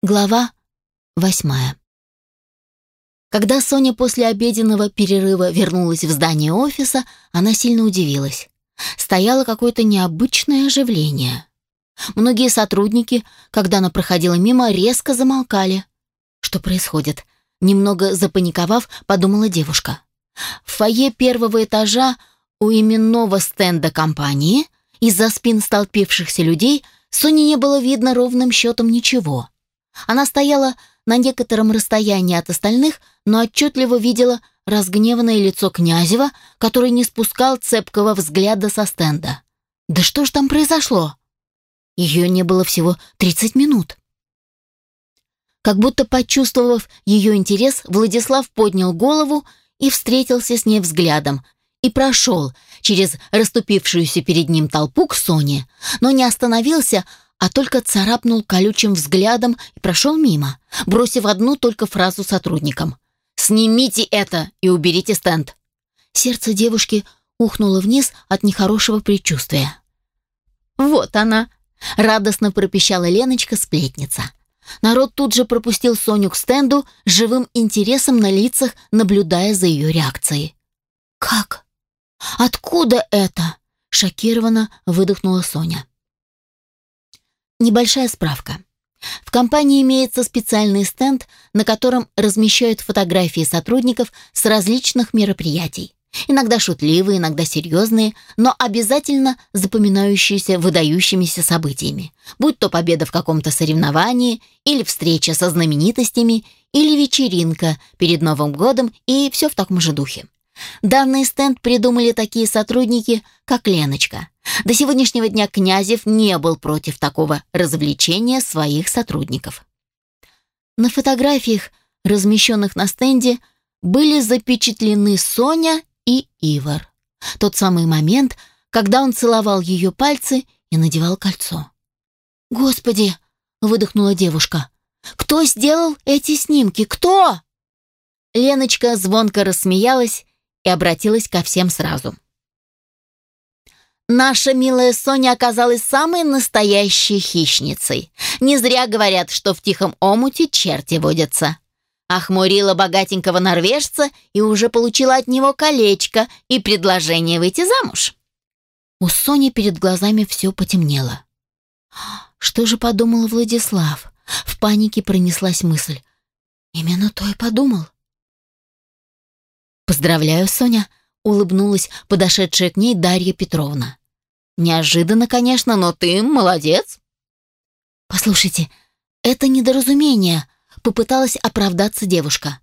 Глава восьмая. Когда Соня после обеденного перерыва вернулась в здание офиса, она сильно удивилась. Стояло какое-то необычное оживление. Многие сотрудники, когда она проходила мимо, резко замолкали. Что происходит? Немного запаниковав, подумала девушка. В фойе первого этажа у именного стенда компании из-за спин столпившихся людей Соне не было видно ровным счетом ничего. Она стояла на некотором расстоянии от остальных, но отчетливо видела разгневанное лицо Князева, который не спускал цепкого взгляда со стенда. «Да что ж там произошло?» Ее не было всего 30 минут. Как будто почувствовав ее интерес, Владислав поднял голову и встретился с ней взглядом и прошел через расступившуюся перед ним толпу к Соне, но не остановился, а только царапнул колючим взглядом и прошел мимо, бросив одну только фразу сотрудникам. «Снимите это и уберите стенд!» Сердце девушки ухнуло вниз от нехорошего предчувствия. «Вот она!» — радостно пропищала Леночка-сплетница. Народ тут же пропустил Соню к стенду живым интересом на лицах, наблюдая за ее реакцией. «Как? Откуда это?» — шокированно выдохнула Соня. Небольшая справка. В компании имеется специальный стенд, на котором размещают фотографии сотрудников с различных мероприятий. Иногда шутливые, иногда серьезные, но обязательно запоминающиеся выдающимися событиями. Будь то победа в каком-то соревновании, или встреча со знаменитостями, или вечеринка перед Новым годом и все в таком же духе. Данный стенд придумали такие сотрудники, как Леночка. До сегодняшнего дня Князев не был против такого развлечения своих сотрудников. На фотографиях, размещенных на стенде, были запечатлены Соня и Ивар. Тот самый момент, когда он целовал ее пальцы и надевал кольцо. «Господи!» — выдохнула девушка. «Кто сделал эти снимки? Кто?» Леночка звонко рассмеялась и обратилась ко всем сразу. Наша милая Соня оказалась самой настоящей хищницей. Не зря говорят, что в тихом омуте черти водятся. Охмурила богатенького норвежца и уже получила от него колечко и предложение выйти замуж. У Сони перед глазами все потемнело. Что же подумал Владислав? В панике пронеслась мысль. Именно то и подумал. «Поздравляю, Соня», — улыбнулась подошедшая к ней Дарья Петровна. «Неожиданно, конечно, но ты молодец». «Послушайте, это недоразумение», — попыталась оправдаться девушка.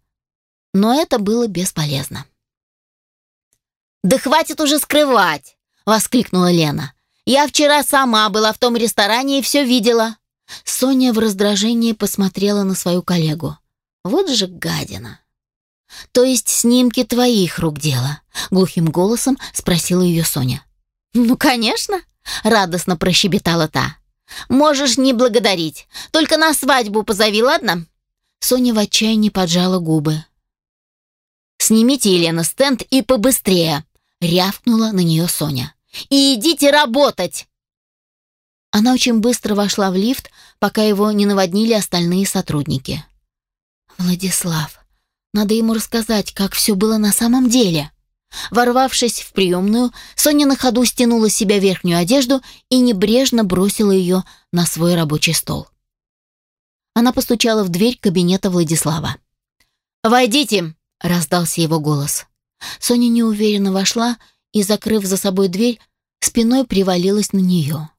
Но это было бесполезно. «Да хватит уже скрывать!» — воскликнула Лена. «Я вчера сама была в том ресторане и все видела». Соня в раздражении посмотрела на свою коллегу. «Вот же гадина!» «То есть снимки твоих рук дело?» — глухим голосом спросила ее Соня. «Ну, конечно!» — радостно прощебетала та. «Можешь не благодарить. Только на свадьбу позови, ладно?» Соня в отчаянии поджала губы. «Снимите, Елена, стенд и побыстрее!» — рявкнула на нее Соня. «И идите работать!» Она очень быстро вошла в лифт, пока его не наводнили остальные сотрудники. «Владислав, надо ему рассказать, как все было на самом деле. Ворвавшись в приемную, Соня на ходу стянула с себя верхнюю одежду и небрежно бросила ее на свой рабочий стол. Она постучала в дверь кабинета Владислава. «Войдите!» — раздался его голос. Соня неуверенно вошла и, закрыв за собой дверь, спиной привалилась на нее.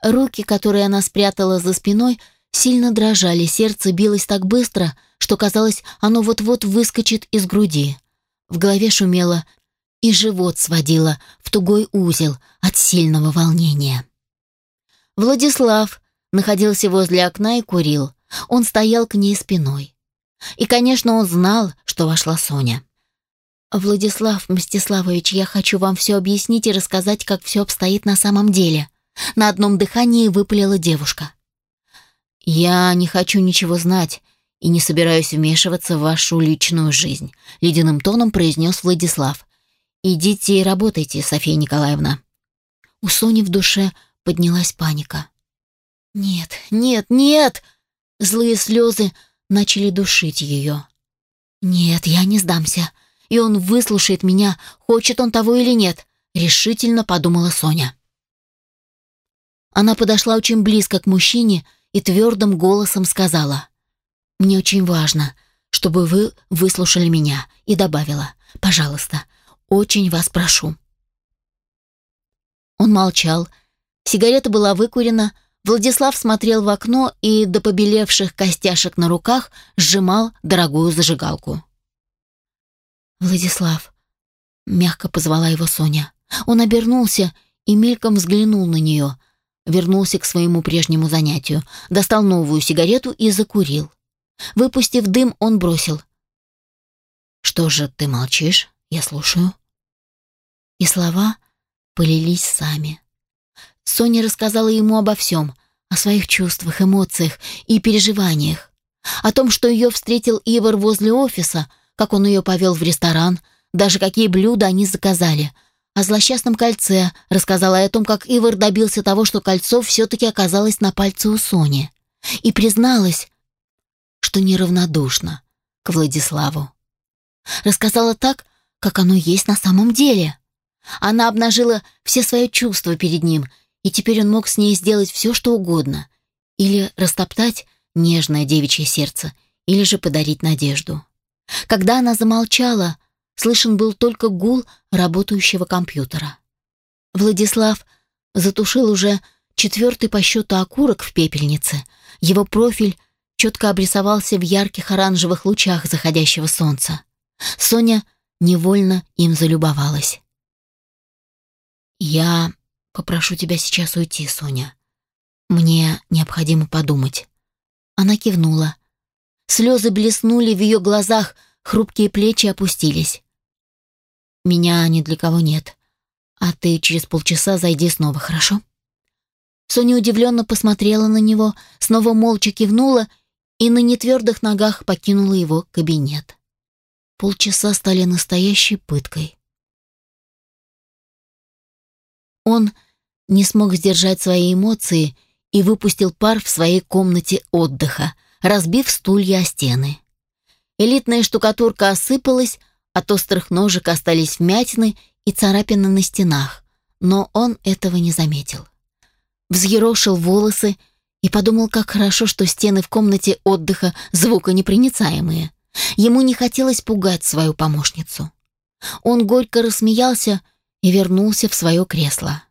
Руки, которые она спрятала за спиной, сильно дрожали, сердце билось так быстро, что казалось, оно вот-вот выскочит из груди. В голове шумело и живот сводило в тугой узел от сильного волнения. Владислав находился возле окна и курил. Он стоял к ней спиной. И, конечно, он знал, что вошла Соня. «Владислав Мстиславович, я хочу вам все объяснить и рассказать, как все обстоит на самом деле». На одном дыхании выпалила девушка. «Я не хочу ничего знать и не собираюсь вмешиваться в вашу личную жизнь», — ледяным тоном произнес Владислав. «Идите и работайте, Софья Николаевна». У Сони в душе поднялась паника. «Нет, нет, нет!» Злые слезы начали душить ее. «Нет, я не сдамся, и он выслушает меня, хочет он того или нет», — решительно подумала Соня. Она подошла очень близко к мужчине и твердым голосом сказала, «Мне очень важно, чтобы вы выслушали меня», и добавила, «Пожалуйста, очень вас прошу». Он молчал, сигарета была выкурена, Владислав смотрел в окно и до побелевших костяшек на руках сжимал дорогую зажигалку. «Владислав», — мягко позвала его Соня. Он обернулся и мельком взглянул на нее, вернулся к своему прежнему занятию, достал новую сигарету и закурил. Выпустив дым, он бросил. «Что же ты молчишь? Я слушаю». И слова полились сами. Соня рассказала ему обо всем, о своих чувствах, эмоциях и переживаниях. О том, что ее встретил Ивар возле офиса, как он ее повел в ресторан, даже какие блюда они заказали. О злосчастном кольце рассказала о том, как Ивар добился того, что кольцо все-таки оказалось на пальце у Сони. И призналась, что неравнодушна к Владиславу. Рассказала так, как оно есть на самом деле. Она обнажила все свои чувства перед ним – и теперь он мог с ней сделать все, что угодно. Или растоптать нежное девичье сердце, или же подарить надежду. Когда она замолчала, слышен был только гул работающего компьютера. Владислав затушил уже четвертый по счету окурок в пепельнице. Его профиль четко обрисовался в ярких оранжевых лучах заходящего солнца. Соня невольно им залюбовалась. «Я Попрошу тебя сейчас уйти, Соня. Мне необходимо подумать». Она кивнула. Слезы блеснули в ее глазах, хрупкие плечи опустились. «Меня ни для кого нет. А ты через полчаса зайди снова, хорошо?» Соня удивленно посмотрела на него, снова молча кивнула и на нетвердых ногах покинула его кабинет. Полчаса стали настоящей пыткой. Он не смог сдержать свои эмоции и выпустил пар в своей комнате отдыха, разбив стулья о стены. Элитная штукатурка осыпалась, от острых ножек остались вмятины и царапины на стенах, но он этого не заметил. Взъерошил волосы и подумал, как хорошо, что стены в комнате отдыха звуконепроницаемые. Ему не хотелось пугать свою помощницу. Он горько рассмеялся и вернулся в свое кресло.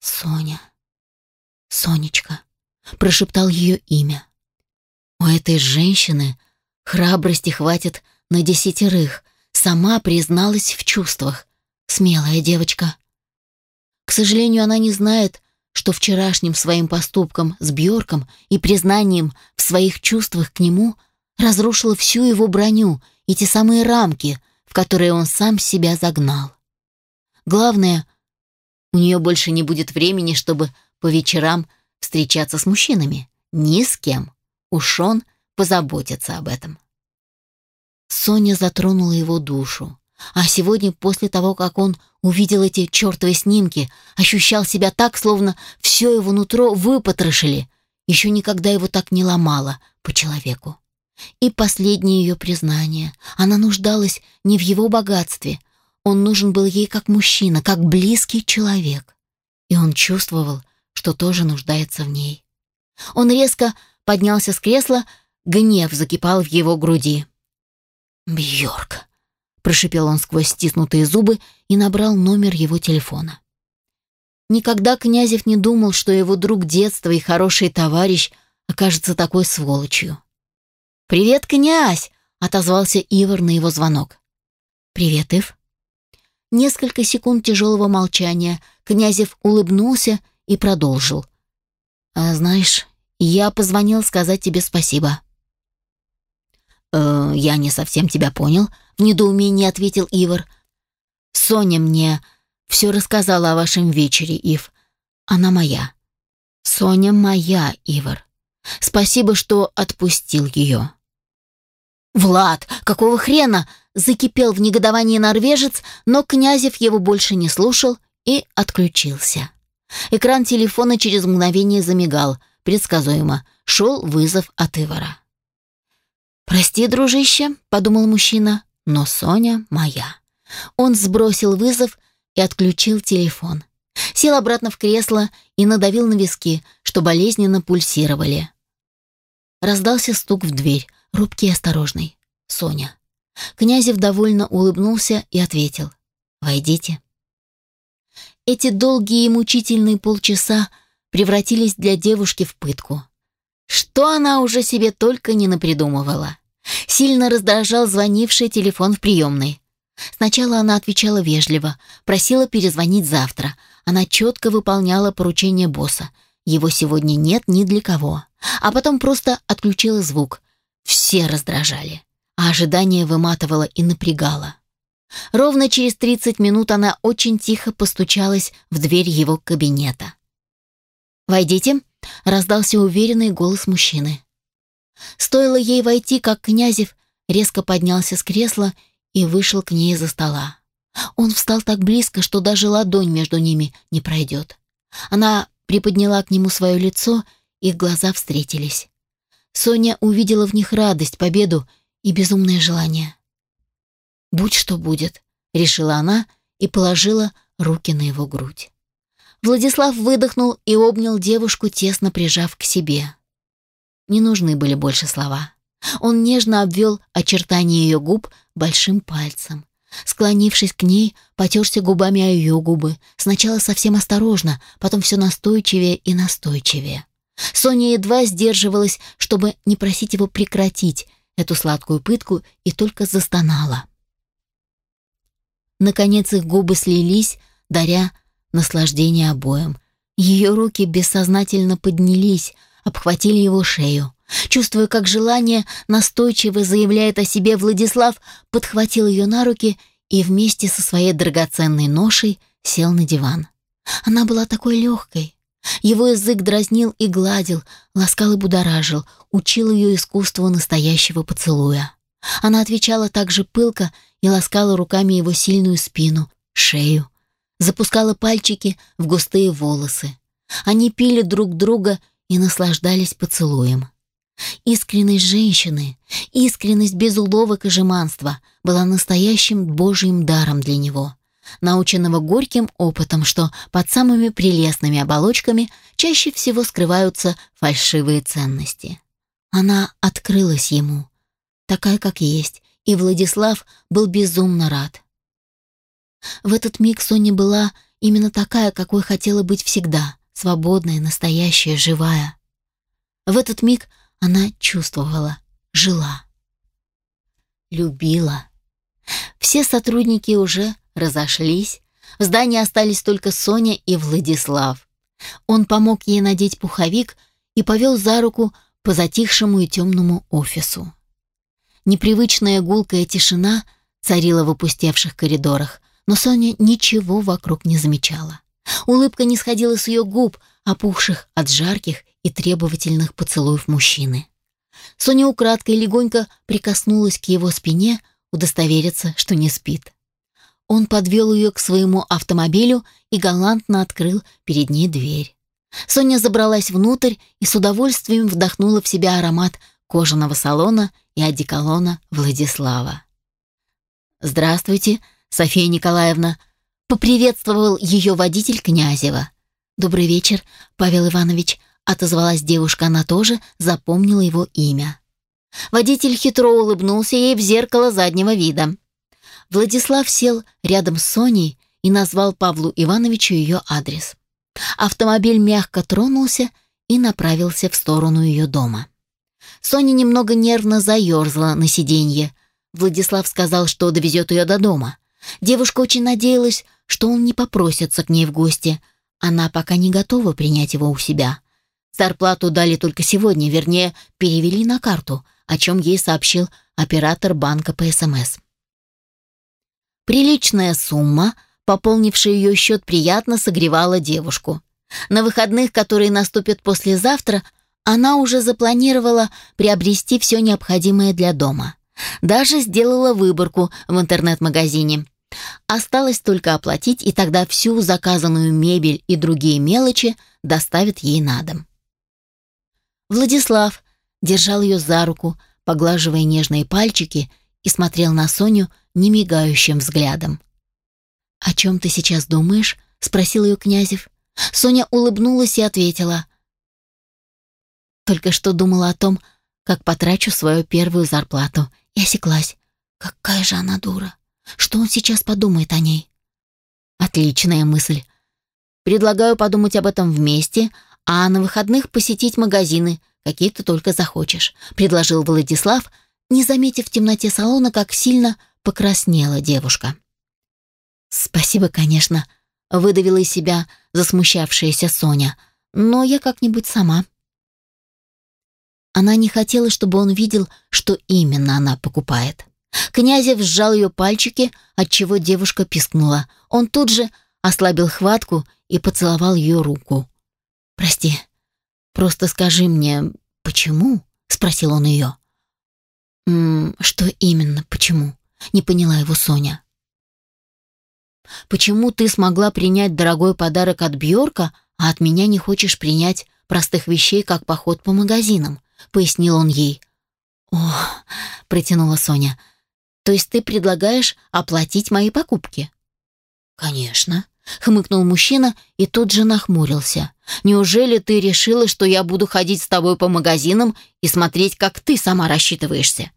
«Соня, Сонечка», — прошептал ее имя. «У этой женщины храбрости хватит на десятерых, сама призналась в чувствах. Смелая девочка». К сожалению, она не знает, что вчерашним своим поступком с Бьорком и признанием в своих чувствах к нему разрушила всю его броню и те самые рамки, в которые он сам себя загнал. Главное, у нее больше не будет времени, чтобы по вечерам встречаться с мужчинами. Ни с кем. Уж он позаботится об этом. Соня затронула его душу. А сегодня, после того, как он увидел эти чертовы снимки, ощущал себя так, словно все его нутро выпотрошили. Еще никогда его так не ломало по человеку. И последнее ее признание. Она нуждалась не в его богатстве, он нужен был ей как мужчина, как близкий человек. И он чувствовал, что тоже нуждается в ней. Он резко поднялся с кресла, гнев закипал в его груди. «Бьорк», — прошипел он сквозь стиснутые зубы и набрал номер его телефона. Никогда Князев не думал, что его друг детства и хороший товарищ окажется такой сволочью. «Привет, князь!» — отозвался Ивар на его звонок. «Привет, Ив. Несколько секунд тяжелого молчания. Князев улыбнулся и продолжил. «А знаешь, я позвонил сказать тебе спасибо». «Э, «Я не совсем тебя понял», — в недоумении ответил Ивар. «Соня мне все рассказала о вашем вечере, Ив. Она моя». «Соня моя, Ивар. Спасибо, что отпустил ее». «Влад, какого хрена?» Закипел в негодовании норвежец, но Князев его больше не слушал и отключился. Экран телефона через мгновение замигал, предсказуемо. шел вызов от Ивара. «Прости, дружище», — подумал мужчина, — «но Соня моя». Он сбросил вызов и отключил телефон. Сел обратно в кресло и надавил на виски, что болезненно пульсировали. Раздался стук в дверь, робкий и осторожный. Соня. Князев довольно улыбнулся и ответил. «Войдите». Эти долгие и мучительные полчаса превратились для девушки в пытку. Что она уже себе только не напридумывала. Сильно раздражал звонивший телефон в приемной. Сначала она отвечала вежливо, просила перезвонить завтра. Она четко выполняла поручение босса. Его сегодня нет ни для кого. А потом просто отключила звук. Все раздражали. А ожидание выматывало и напрягало. Ровно через 30 минут она очень тихо постучалась в дверь его кабинета. «Войдите», — раздался уверенный голос мужчины. Стоило ей войти, как Князев резко поднялся с кресла и вышел к ней за стола. Он встал так близко, что даже ладонь между ними не пройдет. Она приподняла к нему свое лицо, их глаза встретились. Соня увидела в них радость, победу и безумное желание. «Будь что будет», — решила она и положила руки на его грудь. Владислав выдохнул и обнял девушку, тесно прижав к себе. Не нужны были больше слова. Он нежно обвел очертания ее губ большим пальцем. Склонившись к ней, потерся губами о ее губы. Сначала совсем осторожно, потом все настойчивее и настойчивее. Соня едва сдерживалась, чтобы не просить его прекратить эту сладкую пытку, и только застонала. Наконец их губы слились, даря наслаждение обоим. Ее руки бессознательно поднялись, обхватили его шею. Чувствуя, как желание настойчиво заявляет о себе, Владислав подхватил ее на руки и вместе со своей драгоценной ношей сел на диван. Она была такой легкой. Его язык дразнил и гладил, ласкал и будоражил, учил ее искусству настоящего поцелуя. Она отвечала так же пылко и ласкала руками его сильную спину, шею, запускала пальчики в густые волосы. Они пили друг друга и наслаждались поцелуем. Искренность женщины, искренность без уловок и жеманства была настоящим божьим даром для него, наученного горьким опытом, что под самыми прелестными оболочками чаще всего скрываются фальшивые ценности. Она открылась ему, такая, как есть, и Владислав был безумно рад. В этот миг Соня была именно такая, какой хотела быть всегда, свободная, настоящая, живая. В этот миг она чувствовала, жила. Любила. Все сотрудники уже разошлись. В здании остались только Соня и Владислав. Он помог ей надеть пуховик и повел за руку по затихшему и темному офису. Непривычная гулкая тишина царила в опустевших коридорах, но Соня ничего вокруг не замечала. Улыбка не сходила с ее губ, опухших от жарких и требовательных поцелуев мужчины. Соня украдкой легонько прикоснулась к его спине, удостовериться, что не спит. Он подвел ее к своему автомобилю и галантно открыл перед ней дверь. Соня забралась внутрь и с удовольствием вдохнула в себя аромат кожаного салона и одеколона Владислава. «Здравствуйте, София Николаевна», — поприветствовал ее водитель Князева. «Добрый вечер, Павел Иванович», Отозвалась девушка, она тоже запомнила его имя. Водитель хитро улыбнулся ей в зеркало заднего вида. Владислав сел рядом с Соней и назвал Павлу Ивановичу ее адрес. Автомобиль мягко тронулся и направился в сторону ее дома. Соня немного нервно заерзала на сиденье. Владислав сказал, что довезет ее до дома. Девушка очень надеялась, что он не попросится к ней в гости. Она пока не готова принять его у себя. Зарплату дали только сегодня, вернее, перевели на карту, о чем ей сообщил оператор банка по СМС. Приличная сумма, пополнившая ее счет, приятно согревала девушку. На выходных, которые наступят послезавтра, она уже запланировала приобрести все необходимое для дома. Даже сделала выборку в интернет-магазине. Осталось только оплатить, и тогда всю заказанную мебель и другие мелочи доставят ей на дом. Владислав держал ее за руку, поглаживая нежные пальчики и смотрел на Соню немигающим взглядом. «О чем ты сейчас думаешь?» — спросил ее Князев. Соня улыбнулась и ответила. «Только что думала о том, как потрачу свою первую зарплату, и осеклась. Какая же она дура! Что он сейчас подумает о ней?» «Отличная мысль. Предлагаю подумать об этом вместе, а на выходных посетить магазины, какие ты только захочешь», — предложил Владислав, не заметив в темноте салона, как сильно покраснела девушка. «Спасибо, конечно», — выдавила из себя засмущавшаяся Соня. «Но я как-нибудь сама». Она не хотела, чтобы он видел, что именно она покупает. Князев сжал ее пальчики, отчего девушка пискнула. Он тут же ослабил хватку и поцеловал ее руку. «Прости, просто скажи мне, почему?» — спросил он ее. «М -м, «Что именно, почему?» — не поняла его Соня. Почему ты смогла принять дорогой подарок от Бьорка, а от меня не хочешь принять простых вещей, как поход по магазинам?» — пояснил он ей. «О!» — протянула Соня. «То есть ты предлагаешь оплатить мои покупки?» «Конечно», — хмыкнул мужчина и тут же нахмурился. «Неужели ты решила, что я буду ходить с тобой по магазинам и смотреть, как ты сама рассчитываешься?»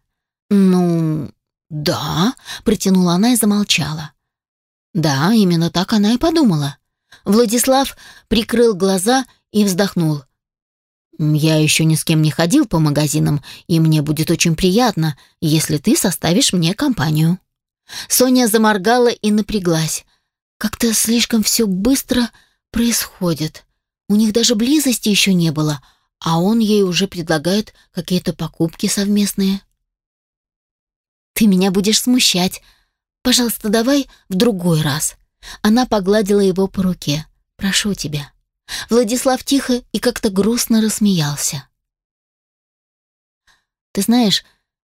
«Ну, да», — протянула она и замолчала. Да, именно так она и подумала. Владислав прикрыл глаза и вздохнул. «Я еще ни с кем не ходил по магазинам, и мне будет очень приятно, если ты составишь мне компанию». Соня заморгала и напряглась. Как-то слишком все быстро происходит. У них даже близости еще не было, а он ей уже предлагает какие-то покупки совместные. «Ты меня будешь смущать», Пожалуйста, давай в другой раз. Она погладила его по руке. Прошу тебя. Владислав тихо и как-то грустно рассмеялся. Ты знаешь,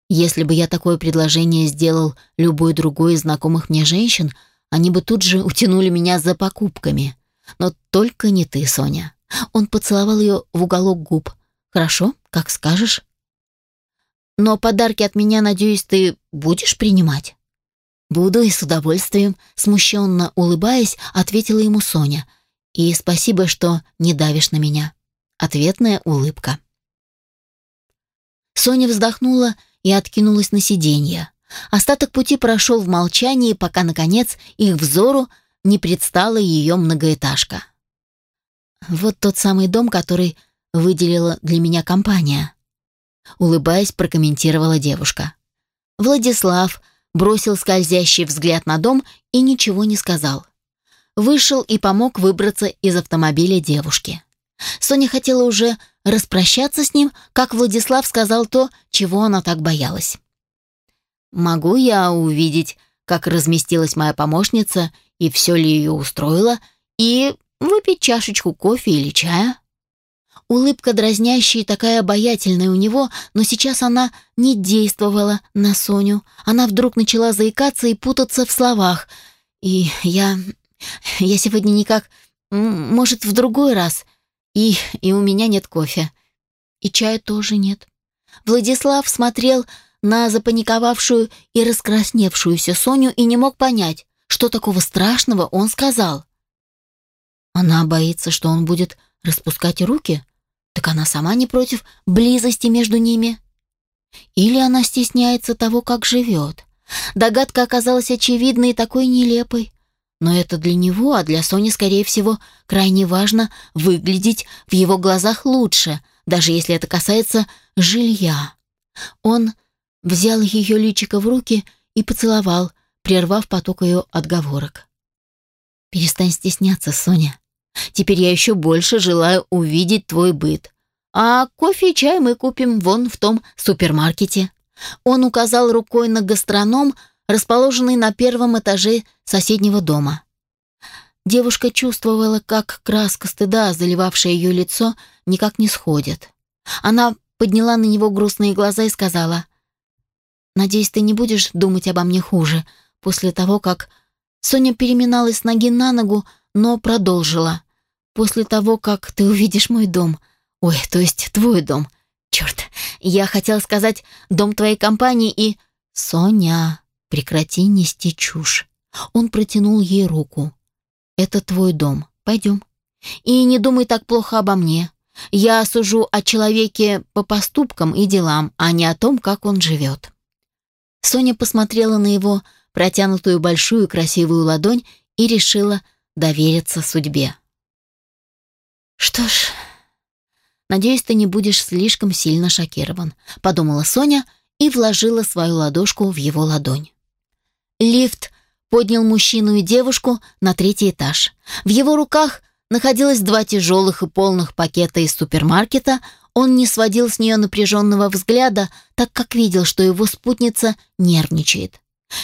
если бы я такое предложение сделал любой другой из знакомых мне женщин, они бы тут же утянули меня за покупками. Но только не ты, Соня. Он поцеловал ее в уголок губ. Хорошо, как скажешь. Но подарки от меня, надеюсь, ты будешь принимать? «Буду и с удовольствием», — смущенно улыбаясь, ответила ему Соня. «И спасибо, что не давишь на меня». Ответная улыбка. Соня вздохнула и откинулась на сиденье. Остаток пути прошел в молчании, пока, наконец, их взору не предстала ее многоэтажка. «Вот тот самый дом, который выделила для меня компания», — улыбаясь, прокомментировала девушка. Владислав — бросил скользящий взгляд на дом и ничего не сказал. Вышел и помог выбраться из автомобиля девушки. Соня хотела уже распрощаться с ним, как Владислав сказал то, чего она так боялась. «Могу я увидеть, как разместилась моя помощница и все ли ее устроило, и выпить чашечку кофе или чая?» Улыбка дразнящая и такая обаятельная у него, но сейчас она не действовала на Соню. Она вдруг начала заикаться и путаться в словах. И я... я сегодня никак... Может, в другой раз. И... и у меня нет кофе. И чая тоже нет. Владислав смотрел на запаниковавшую и раскрасневшуюся Соню и не мог понять, что такого страшного он сказал. Она боится, что он будет распускать руки? Так она сама не против близости между ними? Или она стесняется того, как живет? Догадка оказалась очевидной и такой нелепой. Но это для него, а для Сони, скорее всего, крайне важно выглядеть в его глазах лучше, даже если это касается жилья. Он взял ее личико в руки и поцеловал, прервав поток ее отговорок. «Перестань стесняться, Соня. Теперь я еще больше желаю увидеть твой быт. А кофе и чай мы купим вон в том супермаркете». Он указал рукой на гастроном, расположенный на первом этаже соседнего дома. Девушка чувствовала, как краска стыда, заливавшая ее лицо, никак не сходит. Она подняла на него грустные глаза и сказала, «Надеюсь, ты не будешь думать обо мне хуже после того, как...» Соня переминалась с ноги на ногу, но продолжила. «После того, как ты увидишь мой дом. Ой, то есть твой дом. Черт, я хотела сказать «дом твоей компании» и «Соня, прекрати нести чушь». Он протянул ей руку. «Это твой дом. Пойдем. И не думай так плохо обо мне. Я сужу о человеке по поступкам и делам, а не о том, как он живет». Соня посмотрела на его протянутую большую красивую ладонь и решила довериться судьбе. «Что ж, надеюсь, ты не будешь слишком сильно шокирован», — подумала Соня и вложила свою ладошку в его ладонь. Лифт поднял мужчину и девушку на третий этаж. В его руках находилось два тяжелых и полных пакета из супермаркета. Он не сводил с нее напряженного взгляда, так как видел, что его спутница нервничает.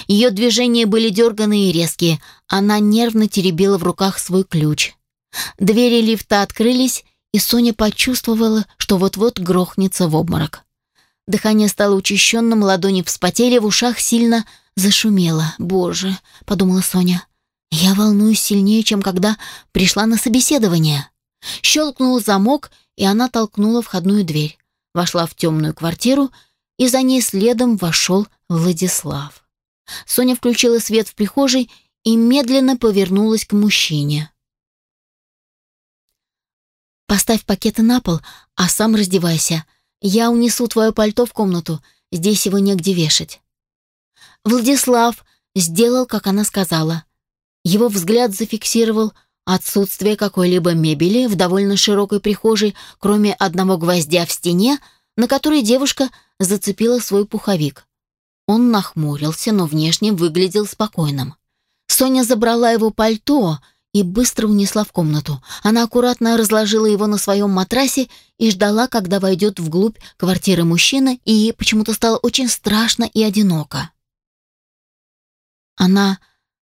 Ее движения были дерганные и резкие. Она нервно теребила в руках свой ключ. Двери лифта открылись, и Соня почувствовала, что вот-вот грохнется в обморок. Дыхание стало учащенным, ладони вспотели, в ушах сильно зашумело. «Боже», — подумала Соня, — «я волнуюсь сильнее, чем когда пришла на собеседование». Щелкнул замок, и она толкнула входную дверь. Вошла в темную квартиру, и за ней следом вошел Владислав. Соня включила свет в прихожей и медленно повернулась к мужчине. «Поставь пакеты на пол, а сам раздевайся. Я унесу твое пальто в комнату, здесь его негде вешать». Владислав сделал, как она сказала. Его взгляд зафиксировал отсутствие какой-либо мебели в довольно широкой прихожей, кроме одного гвоздя в стене, на который девушка зацепила свой пуховик. Он нахмурился, но внешне выглядел спокойным. Соня забрала его пальто и быстро унесла в комнату. Она аккуратно разложила его на своем матрасе и ждала, когда войдет вглубь квартиры мужчина, и ей почему-то стало очень страшно и одиноко. Она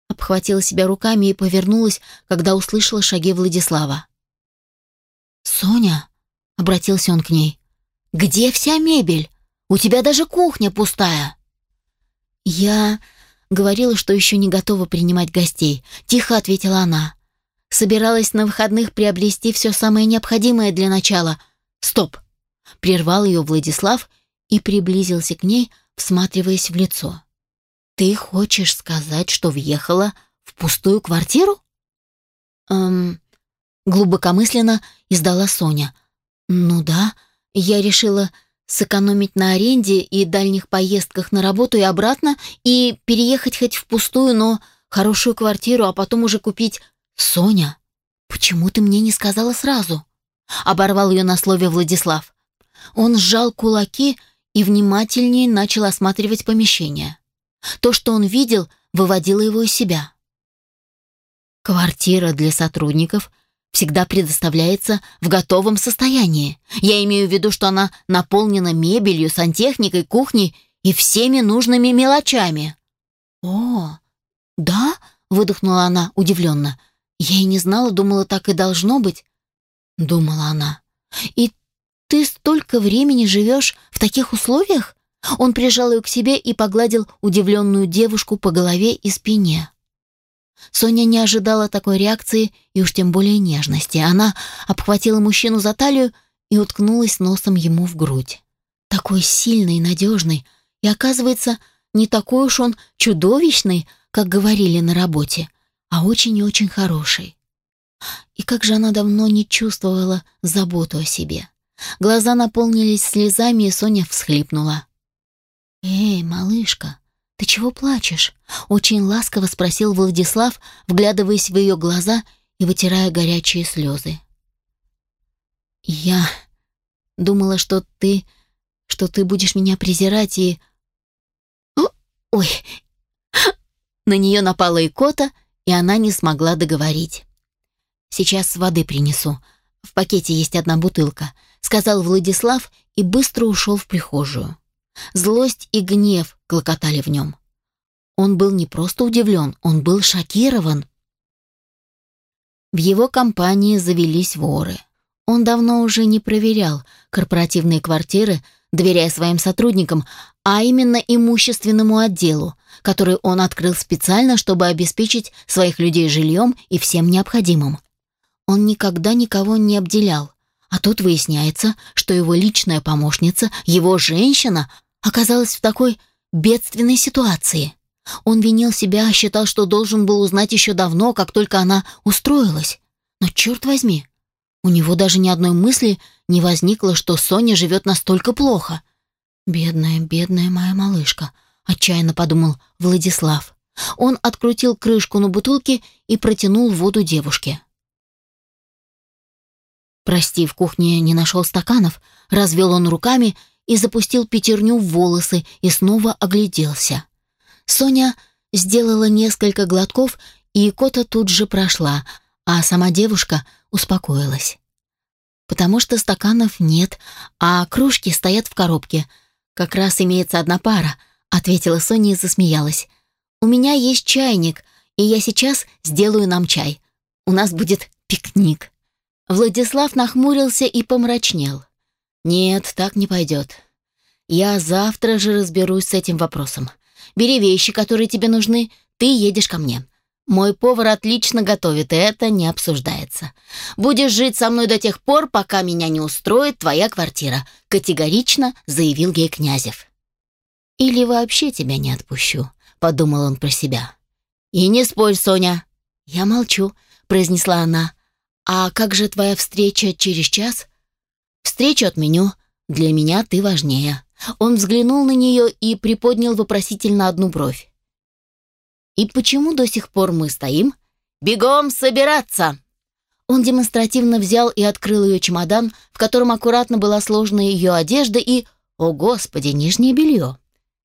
обхватила себя руками и повернулась, когда услышала шаги Владислава. «Соня», — обратился он к ней, — «где вся мебель? У тебя даже кухня пустая». «Я...» говорила, что еще не готова принимать гостей. Тихо ответила она. Собиралась на выходных приобрести все самое необходимое для начала. «Стоп!» Прервал ее Владислав и приблизился к ней, всматриваясь в лицо. «Ты хочешь сказать, что въехала в пустую квартиру?» «Эм...» Глубокомысленно издала Соня. «Ну да, я решила сэкономить на аренде и дальних поездках на работу и обратно и переехать хоть в пустую, но хорошую квартиру, а потом уже купить... Соня, почему ты мне не сказала сразу? Оборвал ее на слове Владислав. Он сжал кулаки и внимательнее начал осматривать помещение. То, что он видел, выводило его из себя. Квартира для сотрудников всегда предоставляется в готовом состоянии. Я имею в виду, что она наполнена мебелью, сантехникой, кухней и всеми нужными мелочами. О, да? выдохнула она удивленно. Я и не знала, думала, так и должно быть. Думала она. И ты столько времени живешь в таких условиях? Он прижал ее к себе и погладил удивленную девушку по голове и спине. Соня не ожидала такой реакции и уж тем более нежности. Она обхватила мужчину за талию и уткнулась носом ему в грудь. Такой сильный и надежный, и оказывается, не такой уж он чудовищный, как говорили на работе, а очень и очень хороший. И как же она давно не чувствовала заботу о себе. Глаза наполнились слезами, и Соня всхлипнула. «Эй, малышка, «Ты чего плачешь?» — очень ласково спросил Владислав, вглядываясь в ее глаза и вытирая горячие слезы. «Я думала, что ты... что ты будешь меня презирать и...» «Ой!» На нее напала икота, и она не смогла договорить. «Сейчас воды принесу. В пакете есть одна бутылка», — сказал Владислав и быстро ушел в прихожую. Злость и гнев клокотали в нем. Он был не просто удивлен, он был шокирован. В его компании завелись воры. Он давно уже не проверял корпоративные квартиры, доверяя своим сотрудникам, а именно имущественному отделу, который он открыл специально, чтобы обеспечить своих людей жильем и всем необходимым. Он никогда никого не обделял, А тут выясняется, что его личная помощница, его женщина, оказалась в такой бедственной ситуации. Он винил себя, считал, что должен был узнать еще давно, как только она устроилась. Но черт возьми, у него даже ни одной мысли не возникло, что Соня живет настолько плохо. «Бедная, бедная моя малышка», — отчаянно подумал Владислав. Он открутил крышку на бутылке и протянул воду девушке. Прости, в кухне не нашел стаканов, развел он руками и запустил пятерню в волосы и снова огляделся. Соня сделала несколько глотков, и кота тут же прошла, а сама девушка успокоилась. Потому что стаканов нет, а кружки стоят в коробке. Как раз имеется одна пара, ответила Соня и засмеялась. У меня есть чайник, и я сейчас сделаю нам чай. У нас будет пикник. Владислав нахмурился и помрачнел. Нет, так не пойдет. Я завтра же разберусь с этим вопросом. Бери вещи, которые тебе нужны, ты едешь ко мне. Мой повар отлично готовит, и это не обсуждается. Будешь жить со мной до тех пор, пока меня не устроит твоя квартира, категорично заявил ей Князев. Или вообще тебя не отпущу подумал он про себя. И не спорь, Соня. Я молчу, произнесла она. А как же твоя встреча через час? Встречу отменю. Для меня ты важнее. Он взглянул на нее и приподнял вопросительно одну бровь. И почему до сих пор мы стоим? Бегом собираться. Он демонстративно взял и открыл ее чемодан, в котором аккуратно была сложена ее одежда и, о господи, нижнее белье.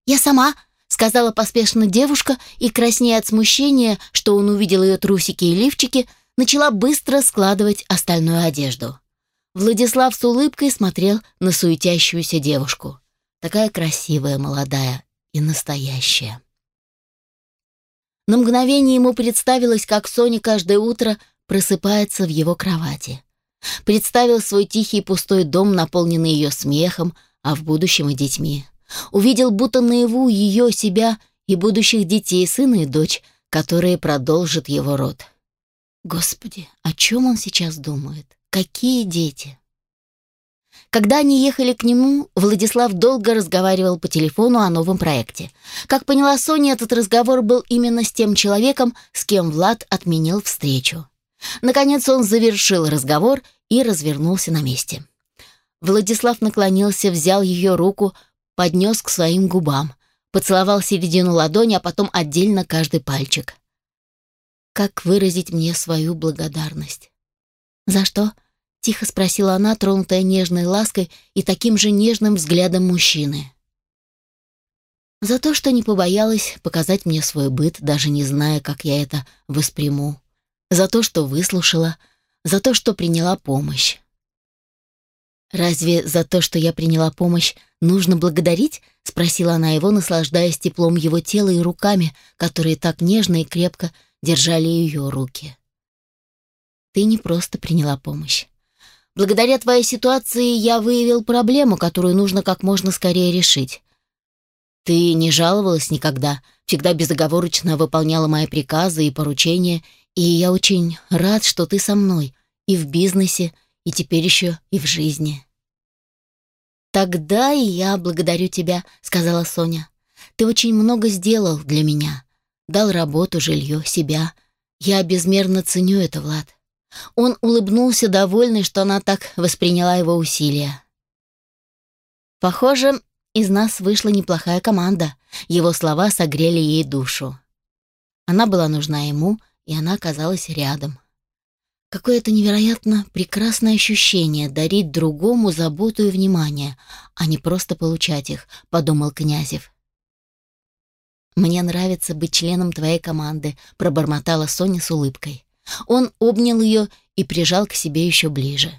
«Я сама», сказала поспешно девушка и, краснея от смущения, что он увидел ее трусики и лифчики, начала быстро складывать остальную одежду. Владислав с улыбкой смотрел на суетящуюся девушку. Такая красивая, молодая и настоящая. На мгновение ему представилось, как Соня каждое утро просыпается в его кровати. Представил свой тихий пустой дом, наполненный ее смехом, а в будущем и детьми. Увидел будто наяву ее, себя и будущих детей, сына и дочь, которые продолжат его род. Господи, о чем он сейчас думает? Какие дети? Когда они ехали к нему, Владислав долго разговаривал по телефону о новом проекте. Как поняла Соня, этот разговор был именно с тем человеком, с кем Влад отменил встречу. Наконец он завершил разговор и развернулся на месте. Владислав наклонился, взял ее руку, поднес к своим губам, поцеловал середину ладони, а потом отдельно каждый пальчик. Как выразить мне свою благодарность? За что? Тихо спросила она, тронутая нежной лаской и таким же нежным взглядом мужчины. За то, что не побоялась показать мне свой быт, даже не зная, как я это восприму. За то, что выслушала, за то, что приняла помощь. «Разве за то, что я приняла помощь, нужно благодарить?» — спросила она его, наслаждаясь теплом его тела и руками, которые так нежно и крепко держали ее руки. «Ты не просто приняла помощь. Благодаря твоей ситуации я выявил проблему, которую нужно как можно скорее решить. Ты не жаловалась никогда, всегда безоговорочно выполняла мои приказы и поручения, и я очень рад, что ты со мной и в бизнесе, и теперь еще и в жизни. «Тогда и я благодарю тебя», — сказала Соня. «Ты очень много сделал для меня. Дал работу, жилье, себя. Я безмерно ценю это, Влад». Он улыбнулся, довольный, что она так восприняла его усилия. «Похоже, из нас вышла неплохая команда». Его слова согрели ей душу. Она была нужна ему, и она оказалась рядом. Какое-то невероятно прекрасное ощущение дарить другому заботу и внимание, а не просто получать их, подумал Князев. Мне нравится быть членом твоей команды, пробормотала Соня с улыбкой. Он обнял ее и прижал к себе еще ближе.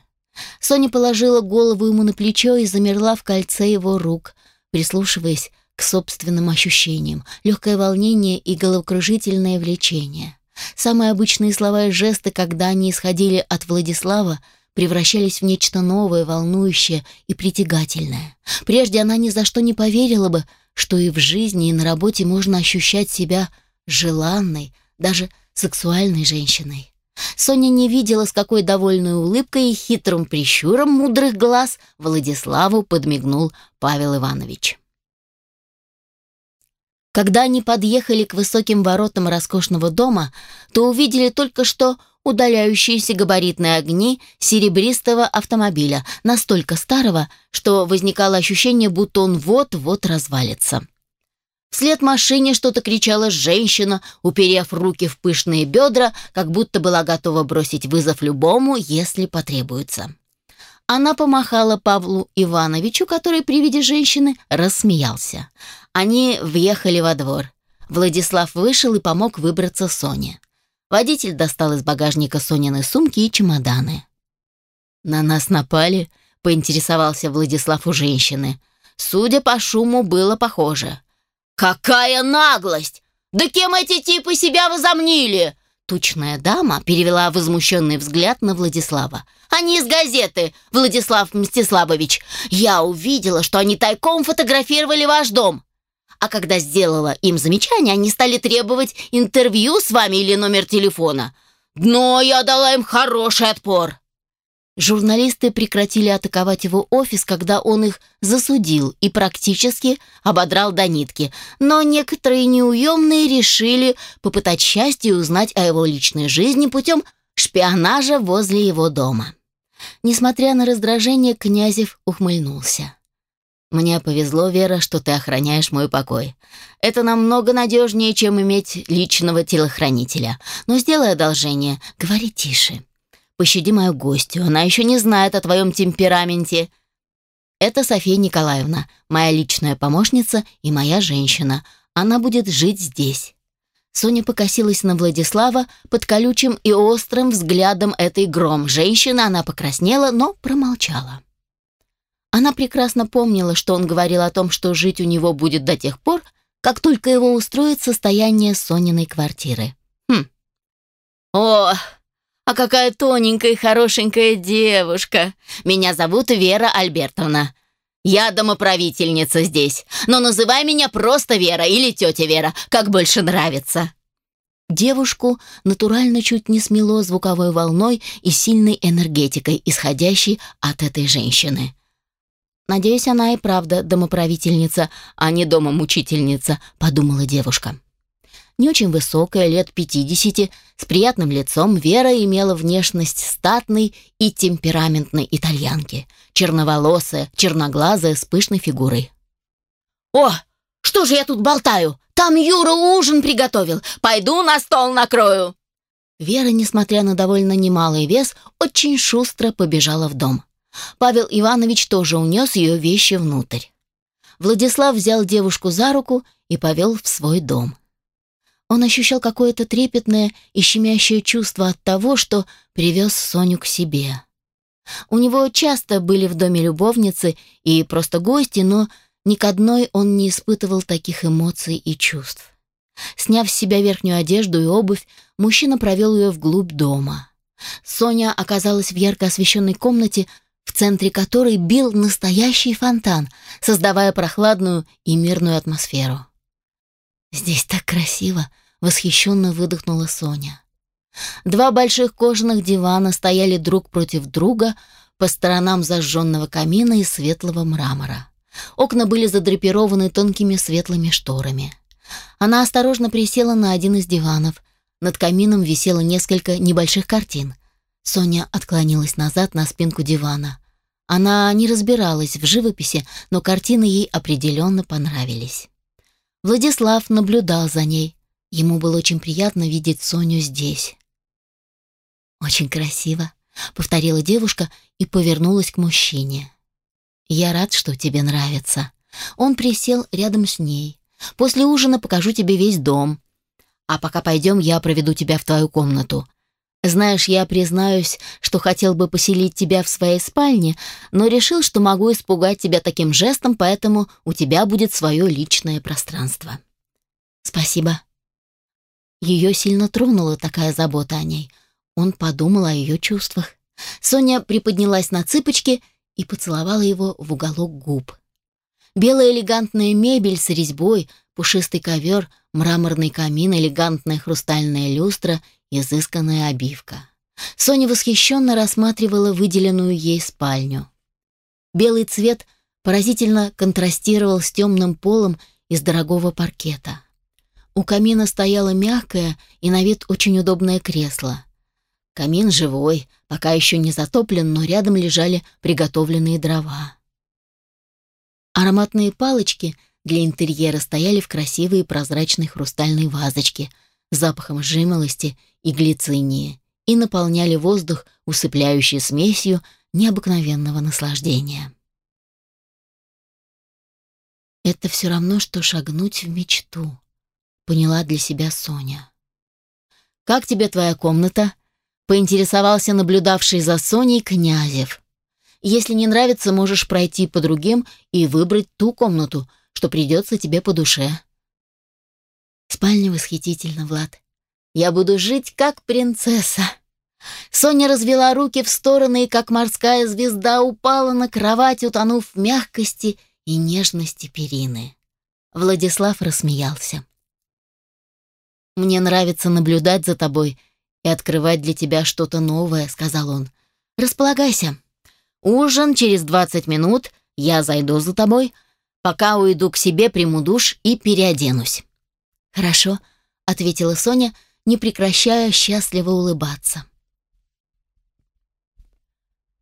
Соня положила голову ему на плечо и замерла в кольце его рук, прислушиваясь к собственным ощущениям, легкое волнение и головокружительное влечение. Самые обычные слова и жесты, когда они исходили от Владислава, превращались в нечто новое, волнующее и притягательное. Прежде она ни за что не поверила бы, что и в жизни, и на работе можно ощущать себя желанной, даже сексуальной женщиной. Соня не видела, с какой довольной улыбкой и хитрым прищуром мудрых глаз Владиславу подмигнул Павел Иванович. Когда они подъехали к высоким воротам роскошного дома, то увидели только что удаляющиеся габаритные огни серебристого автомобиля, настолько старого, что возникало ощущение, будто он вот-вот развалится. Вслед машине что-то кричала женщина, уперев руки в пышные бедра, как будто была готова бросить вызов любому, если потребуется. Она помахала Павлу Ивановичу, который при виде женщины рассмеялся. Они въехали во двор. Владислав вышел и помог выбраться Соне. Водитель достал из багажника Сонины сумки и чемоданы. «На нас напали?» — поинтересовался Владислав у женщины. Судя по шуму, было похоже. «Какая наглость! Да кем эти типы себя возомнили?» Тучная дама перевела возмущенный взгляд на Владислава. «Они из газеты, Владислав Мстиславович. Я увидела, что они тайком фотографировали ваш дом. А когда сделала им замечание, они стали требовать интервью с вами или номер телефона. Но я дала им хороший отпор. Журналисты прекратили атаковать его офис, когда он их засудил и практически ободрал до нитки, но некоторые неуемные решили попытать счастье и узнать о его личной жизни путем шпионажа возле его дома. Несмотря на раздражение, Князев ухмыльнулся. «Мне повезло, Вера, что ты охраняешь мой покой. Это намного надежнее, чем иметь личного телохранителя. Но сделай одолжение, говори тише». Пощади мою гостью, она еще не знает о твоем темпераменте. Это София Николаевна, моя личная помощница и моя женщина. Она будет жить здесь». Соня покосилась на Владислава под колючим и острым взглядом этой гром. Женщина, она покраснела, но промолчала. Она прекрасно помнила, что он говорил о том, что жить у него будет до тех пор, как только его устроит состояние Сониной квартиры. Хм. «О, а какая тоненькая и хорошенькая девушка. Меня зовут Вера Альбертовна. Я домоправительница здесь, но называй меня просто Вера или тетя Вера, как больше нравится». Девушку натурально чуть не смело звуковой волной и сильной энергетикой, исходящей от этой женщины. «Надеюсь, она и правда домоправительница, а не домомучительница», — подумала девушка не очень высокая, лет 50, с приятным лицом, Вера имела внешность статной и темпераментной итальянки, черноволосая, черноглазая, с пышной фигурой. «О, что же я тут болтаю? Там Юра ужин приготовил. Пойду на стол накрою». Вера, несмотря на довольно немалый вес, очень шустро побежала в дом. Павел Иванович тоже унес ее вещи внутрь. Владислав взял девушку за руку и повел в свой дом. Он ощущал какое-то трепетное и щемящее чувство от того, что привез Соню к себе. У него часто были в доме любовницы и просто гости, но ни к одной он не испытывал таких эмоций и чувств. Сняв с себя верхнюю одежду и обувь, мужчина провел ее вглубь дома. Соня оказалась в ярко освещенной комнате, в центре которой бил настоящий фонтан, создавая прохладную и мирную атмосферу. «Здесь так красиво!» — восхищенно выдохнула Соня. Два больших кожаных дивана стояли друг против друга по сторонам зажженного камина из светлого мрамора. Окна были задрапированы тонкими светлыми шторами. Она осторожно присела на один из диванов. Над камином висело несколько небольших картин. Соня отклонилась назад на спинку дивана. Она не разбиралась в живописи, но картины ей определенно понравились. Владислав наблюдал за ней. Ему было очень приятно видеть Соню здесь. «Очень красиво», — повторила девушка и повернулась к мужчине. «Я рад, что тебе нравится». Он присел рядом с ней. «После ужина покажу тебе весь дом. А пока пойдем, я проведу тебя в твою комнату. Знаешь, я признаюсь, что хотел бы поселить тебя в своей спальне, но решил, что могу испугать тебя таким жестом, поэтому у тебя будет свое личное пространство. Спасибо. Ее сильно тронула такая забота о ней. Он подумал о ее чувствах. Соня приподнялась на цыпочки и поцеловала его в уголок губ. Белая элегантная мебель с резьбой, пушистый ковер, мраморный камин, элегантная хрустальная люстра изысканная обивка. Соня восхищенно рассматривала выделенную ей спальню. Белый цвет поразительно контрастировал с темным полом из дорогого паркета. У камина стояло мягкое и на вид очень удобное кресло. Камин живой, пока еще не затоплен, но рядом лежали приготовленные дрова. Ароматные палочки для интерьера стояли в красивой прозрачной хрустальной вазочке с запахом жимолости и глицинии и наполняли воздух усыпляющей смесью необыкновенного наслаждения. Это все равно, что шагнуть в мечту, поняла для себя Соня. «Как тебе твоя комната?» — поинтересовался наблюдавший за Соней Князев. «Если не нравится, можешь пройти по другим и выбрать ту комнату, что придется тебе по душе». «Спальня восхитительна, Влад. Я буду жить как принцесса». Соня развела руки в стороны и, как морская звезда, упала на кровать, утонув в мягкости и нежности перины. Владислав рассмеялся. «Мне нравится наблюдать за тобой и открывать для тебя что-то новое», — сказал он. «Располагайся. Ужин через двадцать минут, я зайду за тобой. Пока уйду к себе, приму душ и переоденусь». «Хорошо», — ответила Соня, не прекращая счастливо улыбаться.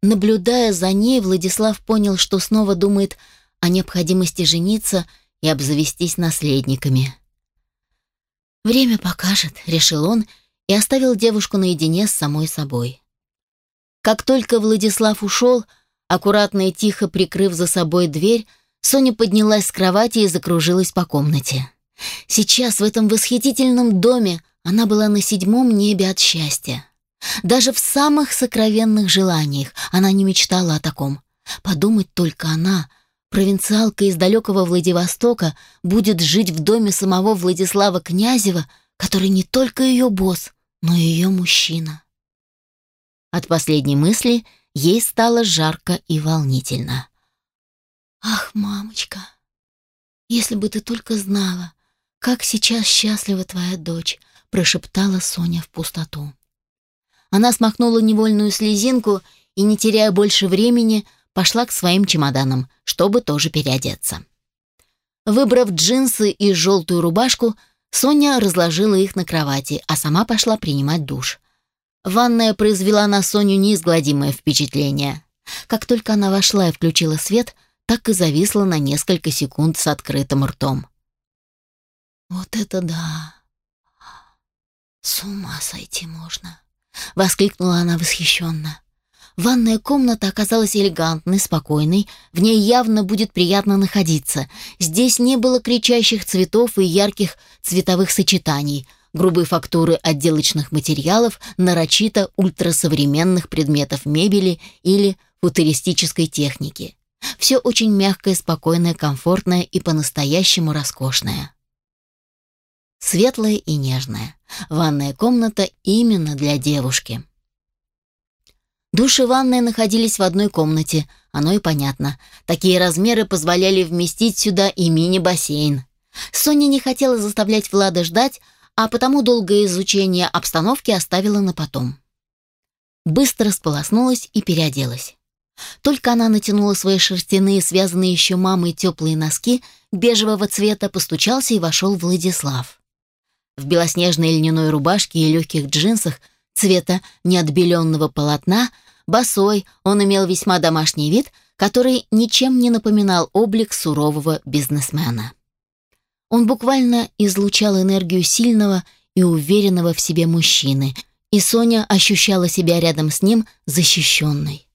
Наблюдая за ней, Владислав понял, что снова думает о необходимости жениться и обзавестись наследниками. «Время покажет», — решил он и оставил девушку наедине с самой собой. Как только Владислав ушел, аккуратно и тихо прикрыв за собой дверь, Соня поднялась с кровати и закружилась по комнате. Сейчас в этом восхитительном доме она была на седьмом небе от счастья. Даже в самых сокровенных желаниях она не мечтала о таком. Подумать только она — Провинциалка из далекого Владивостока будет жить в доме самого Владислава Князева, который не только ее босс, но и ее мужчина. От последней мысли ей стало жарко и волнительно. «Ах, мамочка, если бы ты только знала, как сейчас счастлива твоя дочь», прошептала Соня в пустоту. Она смахнула невольную слезинку и, не теряя больше времени, пошла к своим чемоданам, чтобы тоже переодеться. Выбрав джинсы и желтую рубашку, Соня разложила их на кровати, а сама пошла принимать душ. Ванная произвела на Соню неизгладимое впечатление. Как только она вошла и включила свет, так и зависла на несколько секунд с открытым ртом. «Вот это да! С ума сойти можно!» — воскликнула она восхищенно. Ванная комната оказалась элегантной, спокойной, в ней явно будет приятно находиться. Здесь не было кричащих цветов и ярких цветовых сочетаний, грубой фактуры отделочных материалов, нарочито ультрасовременных предметов мебели или футуристической техники. Все очень мягкое, спокойное, комфортное и по-настоящему роскошное. Светлая и нежная. Ванная комната именно для девушки. Душ и ванная находились в одной комнате, оно и понятно. Такие размеры позволяли вместить сюда и мини-бассейн. Соня не хотела заставлять Влада ждать, а потому долгое изучение обстановки оставила на потом. Быстро сполоснулась и переоделась. Только она натянула свои шерстяные, связанные еще мамой теплые носки бежевого цвета, постучался и вошел Владислав. В белоснежной льняной рубашке и легких джинсах цвета неотбеленного полотна, босой, он имел весьма домашний вид, который ничем не напоминал облик сурового бизнесмена. Он буквально излучал энергию сильного и уверенного в себе мужчины, и Соня ощущала себя рядом с ним защищенной.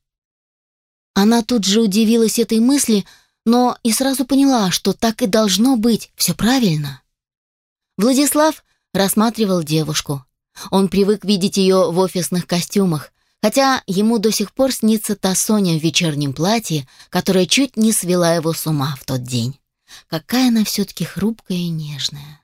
Она тут же удивилась этой мысли, но и сразу поняла, что так и должно быть, все правильно. Владислав рассматривал девушку, он привык видеть ее в офисных костюмах, хотя ему до сих пор снится та Соня в вечернем платье, которая чуть не свела его с ума в тот день. Какая она все-таки хрупкая и нежная.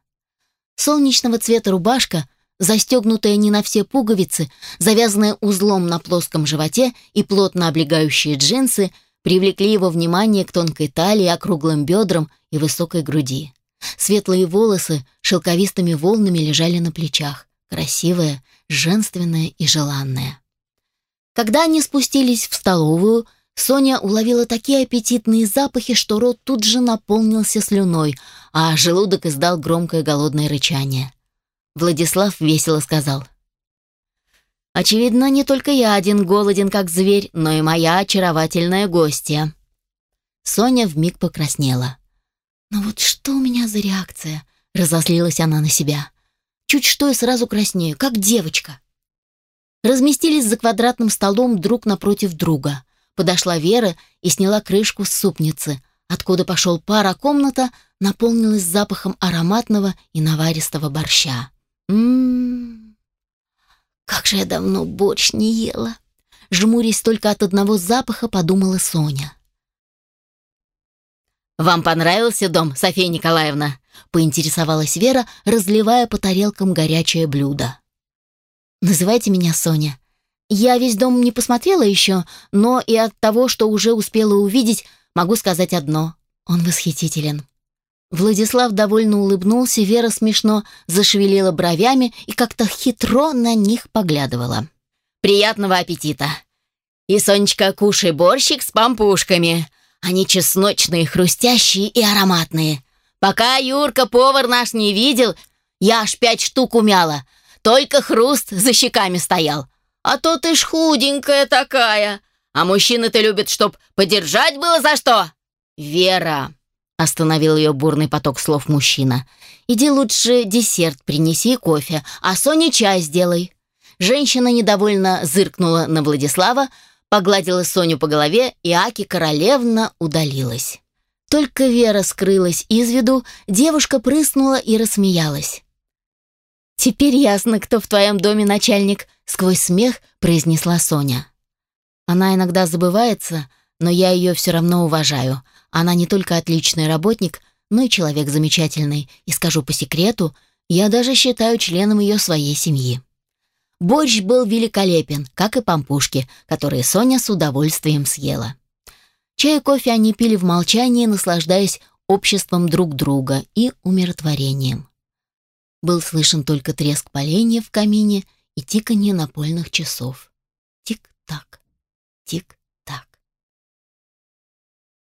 Солнечного цвета рубашка, застегнутая не на все пуговицы, завязанная узлом на плоском животе и плотно облегающие джинсы привлекли его внимание к тонкой талии, округлым бедрам и высокой груди. Светлые волосы шелковистыми волнами лежали на плечах красивая, женственная и желанная. Когда они спустились в столовую, Соня уловила такие аппетитные запахи, что рот тут же наполнился слюной, а желудок издал громкое голодное рычание. Владислав весело сказал. «Очевидно, не только я один голоден, как зверь, но и моя очаровательная гостья». Соня вмиг покраснела. «Ну вот что у меня за реакция?» — разозлилась она на себя. «Чуть что и сразу краснею, как девочка». Разместились за квадратным столом друг напротив друга. Подошла Вера и сняла крышку с супницы, откуда пошел пар, а комната наполнилась запахом ароматного и наваристого борща. Ммм, как же я давно борщ не ела. Жмурясь только от одного запаха, подумала Соня. «Вам понравился дом, София Николаевна?» — поинтересовалась Вера, разливая по тарелкам горячее блюдо. «Называйте меня Соня. Я весь дом не посмотрела еще, но и от того, что уже успела увидеть, могу сказать одно. Он восхитителен». Владислав довольно улыбнулся, Вера смешно зашевелила бровями и как-то хитро на них поглядывала. «Приятного аппетита! И, Сонечка, кушай борщик с пампушками. Они чесночные, хрустящие и ароматные. Пока Юрка, повар наш, не видел, я аж пять штук умяла. Только хруст за щеками стоял. А то ты ж худенькая такая. А мужчины-то любят, чтоб подержать было за что. Вера, остановил ее бурный поток слов мужчина. Иди лучше десерт принеси кофе, а Соне чай сделай. Женщина недовольно зыркнула на Владислава, погладила Соню по голове, и Аки королевна удалилась. Только Вера скрылась из виду, девушка прыснула и рассмеялась. «Теперь ясно, кто в твоем доме начальник», — сквозь смех произнесла Соня. Она иногда забывается, но я ее все равно уважаю. Она не только отличный работник, но и человек замечательный, и скажу по секрету, я даже считаю членом ее своей семьи. Борщ был великолепен, как и пампушки, которые Соня с удовольствием съела. Чай и кофе они пили в молчании, наслаждаясь обществом друг друга и умиротворением. Был слышен только треск поленья в камине и тиканье напольных часов. Тик-так, тик-так.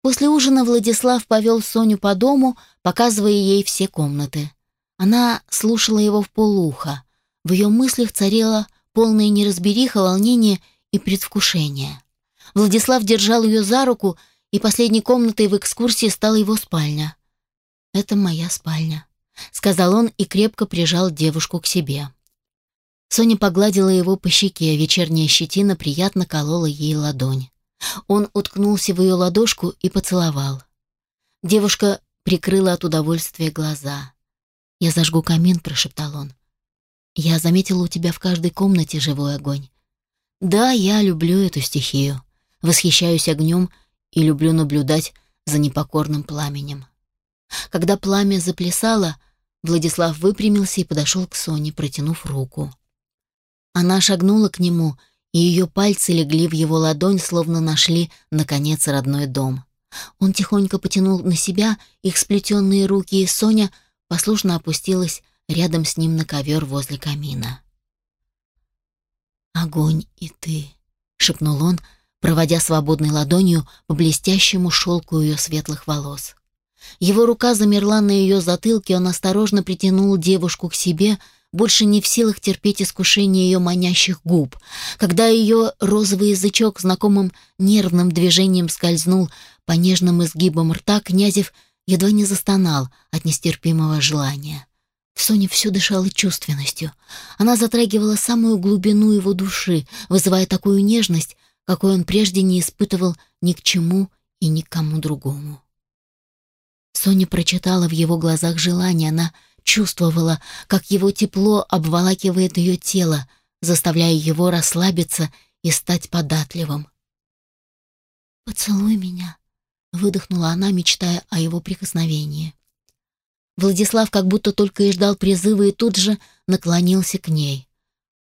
После ужина Владислав повел Соню по дому, показывая ей все комнаты. Она слушала его в полуха, в ее мыслях царила полная неразбериха, волнение и предвкушение. Владислав держал ее за руку, и последней комнатой в экскурсии стала его спальня. «Это моя спальня», — сказал он и крепко прижал девушку к себе. Соня погладила его по щеке, вечерняя щетина приятно колола ей ладонь. Он уткнулся в ее ладошку и поцеловал. Девушка прикрыла от удовольствия глаза. «Я зажгу камин», — прошептал он. Я заметила у тебя в каждой комнате живой огонь. Да, я люблю эту стихию, восхищаюсь огнем и люблю наблюдать за непокорным пламенем. Когда пламя заплясало, Владислав выпрямился и подошел к Соне, протянув руку. Она шагнула к нему, и ее пальцы легли в его ладонь, словно нашли, наконец, родной дом. Он тихонько потянул на себя их сплетенные руки, и Соня послушно опустилась рядом с ним на ковер возле камина. «Огонь и ты», — шепнул он, проводя свободной ладонью по блестящему шелку ее светлых волос. Его рука замерла на ее затылке, он осторожно притянул девушку к себе, больше не в силах терпеть искушение ее манящих губ. Когда ее розовый язычок знакомым нервным движением скользнул по нежным изгибам рта, Князев едва не застонал от нестерпимого желания. В Соне все дышало чувственностью. Она затрагивала самую глубину его души, вызывая такую нежность, какой он прежде не испытывал ни к чему и ни к кому другому. Соня прочитала в его глазах желание, она чувствовала, как его тепло обволакивает ее тело, заставляя его расслабиться и стать податливым. «Поцелуй меня», — выдохнула она, мечтая о его прикосновении. Владислав как будто только и ждал призыва и тут же наклонился к ней.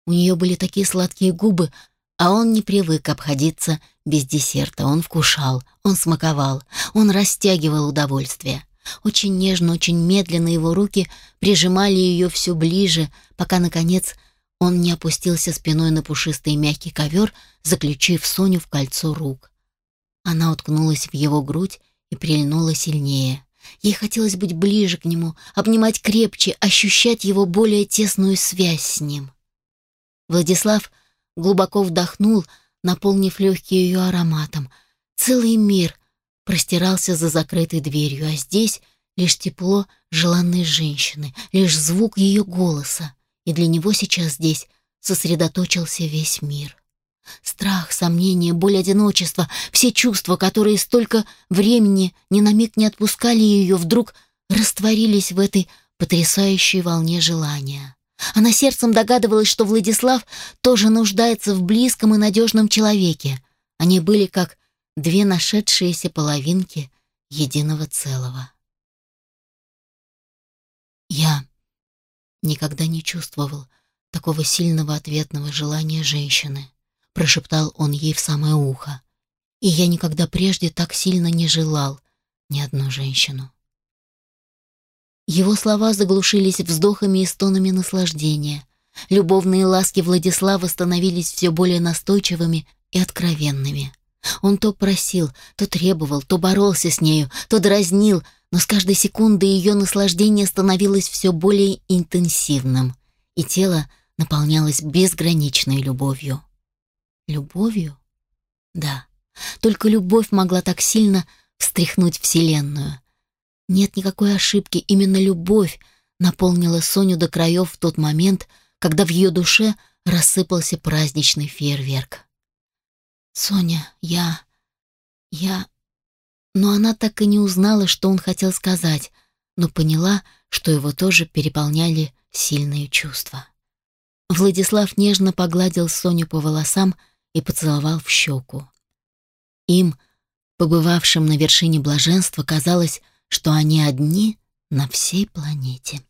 У нее были такие сладкие губы, а он не привык обходиться без десерта. Он вкушал, он смаковал, он растягивал удовольствие. Очень нежно, очень медленно его руки прижимали ее все ближе, пока, наконец, он не опустился спиной на пушистый мягкий ковер, заключив Соню в кольцо рук. Она уткнулась в его грудь и прильнула сильнее. Ей хотелось быть ближе к нему, обнимать крепче, ощущать его более тесную связь с ним. Владислав глубоко вдохнул, наполнив легкие ее ароматом. Целый мир простирался за закрытой дверью, а здесь лишь тепло желанной женщины, лишь звук ее голоса. И для него сейчас здесь сосредоточился весь мир. Страх, сомнение, боль одиночества, все чувства, которые столько времени ни на миг не отпускали ее, вдруг растворились в этой потрясающей волне желания. Она сердцем догадывалась, что Владислав тоже нуждается в близком и надежном человеке. Они были как две нашедшиеся половинки единого целого. Я никогда не чувствовал такого сильного ответного желания женщины прошептал он ей в самое ухо. И я никогда прежде так сильно не желал ни одну женщину. Его слова заглушились вздохами и стонами наслаждения. Любовные ласки Владислава становились все более настойчивыми и откровенными. Он то просил, то требовал, то боролся с нею, то дразнил, но с каждой секундой ее наслаждение становилось все более интенсивным, и тело наполнялось безграничной любовью. Любовью? Да, только любовь могла так сильно встряхнуть Вселенную. Нет никакой ошибки, именно любовь наполнила Соню до краев в тот момент, когда в ее душе рассыпался праздничный фейерверк. «Соня, я... я...» Но она так и не узнала, что он хотел сказать, но поняла, что его тоже переполняли сильные чувства. Владислав нежно погладил Соню по волосам, и поцеловал в щеку. Им, побывавшим на вершине блаженства, казалось, что они одни на всей планете.